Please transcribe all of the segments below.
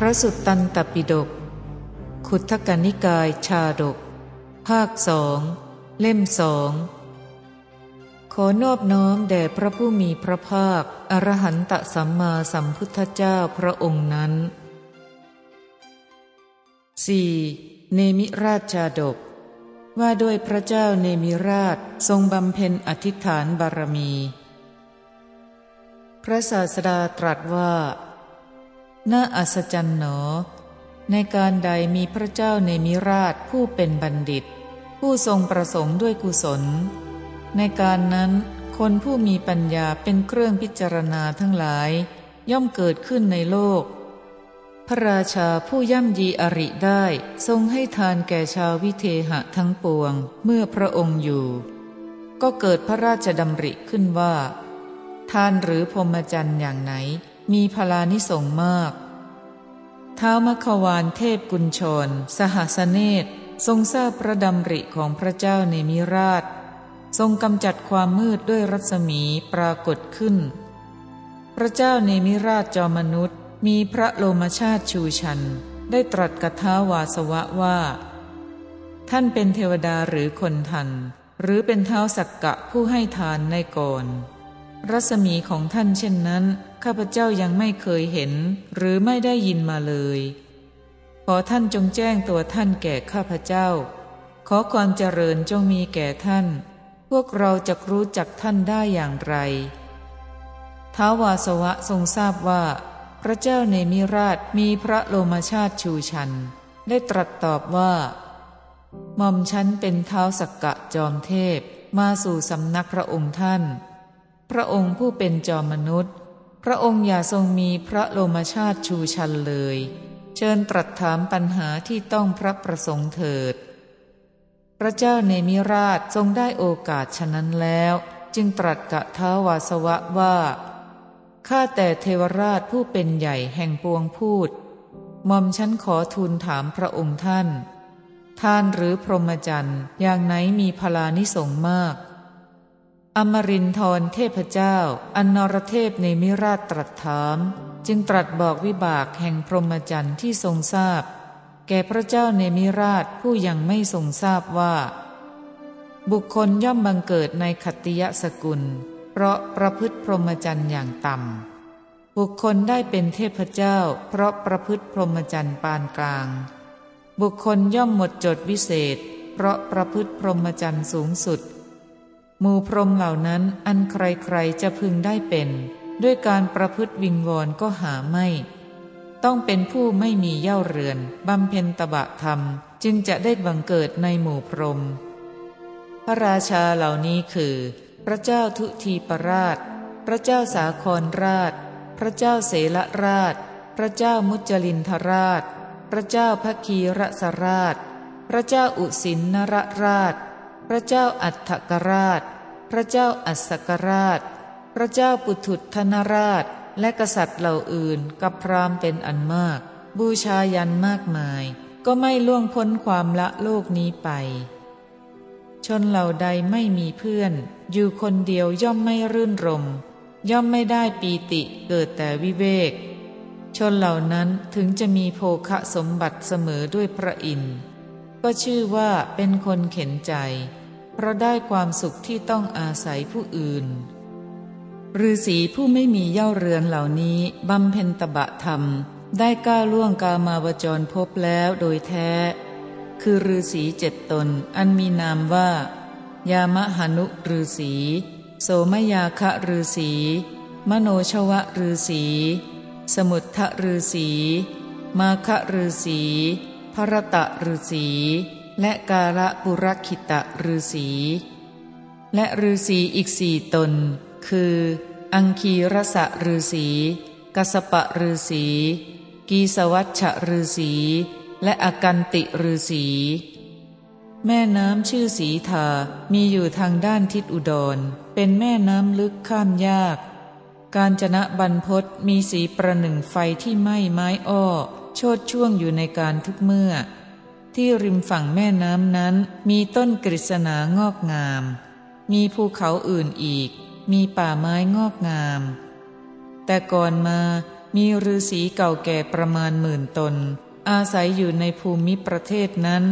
พระสุตตันตปิฎกขุทธกนิกายชาดก ภาคสองเล่มสองขอนอบน้อมแด่พระผู้มีพระภาค อรหันตสัมมาสัมพุทธเจ้าพระองค์นั้น 4. เนมิราชชาดก ว่าด้วยพระเจ้าเนมิราชทรงบำเพ็ญอธิษฐานบารมี พระศาสดาตรัสว่า น่าอัศจรรย์หนอ ในการใดมีพระเจ้าเนมิราชผู้เป็นบัณฑิต ผู้ทรงประสงค์ด้วยกุศล ในการนั้นคนผู้มีปัญญาเป็นเครื่องพิจารณาทั้งหลาย ย่อมเกิดขึ้นในโลก พระราชาผู้ย่ำยีอริได้ทรงให้ทานแก่ชาววิเทหะทั้งปวงเมื่อพระองค์อยู่ ก็เกิดพระราชดำริขึ้นว่า ทานหรือพรหมจรรย์อย่างไหน มีพลานิสงมาก ท้าวมควานเทพกุญชร สหสเนตทรงทราบพระดำริของพระเจ้าในมิราช ทรงกำจัดความมืดด้วยรัศมีปรากฏขึ้น พระเจ้าในมิราชจอมนุษย์ มีพระโลมชาติชูชัน ได้ตรัสกับท้าวาสวะว่า ท่านเป็นเทวดาหรือคนทัน หรือเป็นเท้าสักกะผู้ให้ทานในก่อน รัศมีของท่านเช่นนั้น ข้าพเจ้ายังไม่เคยเห็น หรือไม่ได้ยินมาเลย ขอท่านจงแจ้งตัวท่านแก่ข้าพเจ้า ขอความเจริญจงมีแก่ท่าน พวกเราจะรู้จักท่านได้อย่างไรท้าวาสวะทรงทราบว่า พระเจ้าเนมิราชมีพระโลมาชาติชูชัน ได้ตรัสตอบว่าหม่อมฉันเป็นเท้าสักกะจอมเทพมาสู่สำนักพระองค์ท่าน พระองค์ผู้เป็นจอมนุษย์ พระองค์อย่าทรงมีพระโลมชาติชูชันเลย เชิญตรัสถามปัญหาที่ต้องพระประสงค์เถิด พระเจ้าเนมิราชทรงได้โอกาสฉะนั้นแล้ว จึงตรัสกะท้าวาสวะว่าข้าแต่เทวราชผู้เป็นใหญ่แห่งปวงพูดมอมฉันขอทูลถามพระองค์ท่าน ท่านหรือพรหมจรรย์อย่างไหนมีพลานิสงมาก อมรินทร์เทพเจ้าอันนรเทพในมิราชตรัสถาม จึงตรัสบอกวิบากแห่งพรหมจรรย์ที่ทรงทราบ แก่พระเจ้าในมิราชผู้ยังไม่ทรงทราบว่า บุคคลย่อมบังเกิดในขัตติยสกุล เพราะประพฤติพรหมจรรย์อย่างต่ำบุคคลได้เป็นเทพเจ้า เพราะประพฤติพรหมจรรย์ปานกลาง บุคคลย่อมหมดจดวิเศษ เพราะประพฤติพรหมจรรย์สูงสุด หมู่พรมเหล่านั้นอันใครๆจะพึงได้เป็น ด้วยการประพฤติวิงวอนก็หาไม่ ต้องเป็นผู้ไม่มีเย่าเรือนบำเพ็ญตบะธรรมจึงจะได้บังเกิดในหมู่พรม พระราชาเหล่านี้คือ พระเจ้าทุทีปราช พระเจ้าสาครราช พระเจ้าเสลราช พระเจ้ามุจลินทราช พระเจ้าพคีรสราช พระเจ้าอุสินนรราช พระเจ้าอัฏฐกราช พระเจ้าอัศกราช พระเจ้าปุถุทนราช และกษัตริย์เหล่าอื่นกับพรามเป็นอันมาก บูชายันมากมาย ก็ไม่ล่วงพ้นความละโลกนี้ไป ชนเหล่าใดไม่มีเพื่อน อยู่คนเดียวย่อมไม่รื่นรม ย่อมไม่ได้ปีติเกิดแต่วิเวก ชนเหล่านั้นถึงจะมีโภคะสมบัติเสมอด้วยพระอินทร์ก็ชื่อว่าเป็นคนเข็นใจ เพราะได้ความสุขที่ต้องอาศัยผู้อื่นฤาษีผู้ไม่มีเย่าเรือนเหล่านี้บำเพ็ญตบะธรรม ได้ก้าวล่วงกามาวจรพบแล้วโดยแท้ คือฤาษีเจ็ดตนอันมีนามว่า ยามหานุฤาษีโสมยาคะฤาษีมโนชวะฤาษีสมุทธฤาษีมาคะฤาษีพรตะฤาษี และกาละปุรคิตะฤาษีและฤาษีอีกสี่ตน คือ อังคีรสะฤาษีกสปะฤาษีกีสวัชชะฤาษีและอกันติฤาษีแม่น้ำชื่อสีทามีอยู่ทางด้านทิศอุดร เป็นแม่น้ำลึกข้ามยาก การจนะบรรพศมีสีประหนึ่งไฟที่ไหม้ไม้อ้อ โชดช่วงอยู่ในการทุกเมื่อ ที่ริมฝั่งแม่น้ำนั้น มีต้นกฤษณางอกงาม มีภูเขาอื่นอีก มีป่าไม้งอกงาม แต่ก่อนมามีฤาษีเก่าแก่ประมาณหมื่นตน อาศัยอยู่ในภูมิประเทศนั้น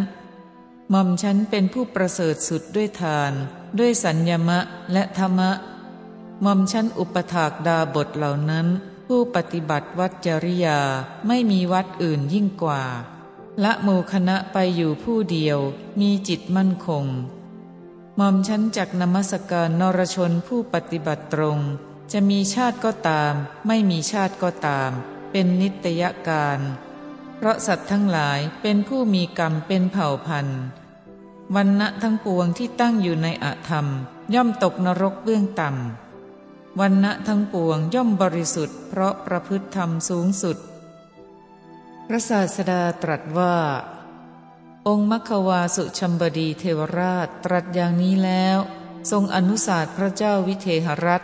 หม่อมฉันเป็นผู้ประเสริฐสุดด้วยทาน ด้วยสัญญมะและธรรมะหม่อมฉันอุปถากดาบทเหล่านั้น ผู้ปฏิบัติวัดจริยาไม่มีวัดอื่นยิ่งกว่า ละหมู่คณะไปอยู่ผู้เดียวมีจิตมั่นคงหม่อมฉันจักนมัสการนรชนผู้ปฏิบัติตรง จะมีชาติก็ตาม ไม่มีชาติก็ตาม เป็นนิตยการ เพราะสัตว์ทั้งหลายเป็นผู้มีกรรมเป็นเผ่าพันธุ์วันณะทั้งปวงที่ตั้งอยู่ในอธรรม ย่อมตกนรกเบื้องต่ำวันณะทั้งปวงย่อมบริสุทธิ์เพราะประพฤติธรรมสูงสุด พระศาสดาตรัสว่า องค์มัควาสุชัมบดีเทวราชตรัสอย่างนี้แล้ว ทรงอนุสาสพระเจ้าวิเทหรัฐ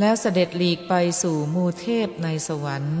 แล้วเสด็จหลีกไปสู่มูเทพในสวรรค์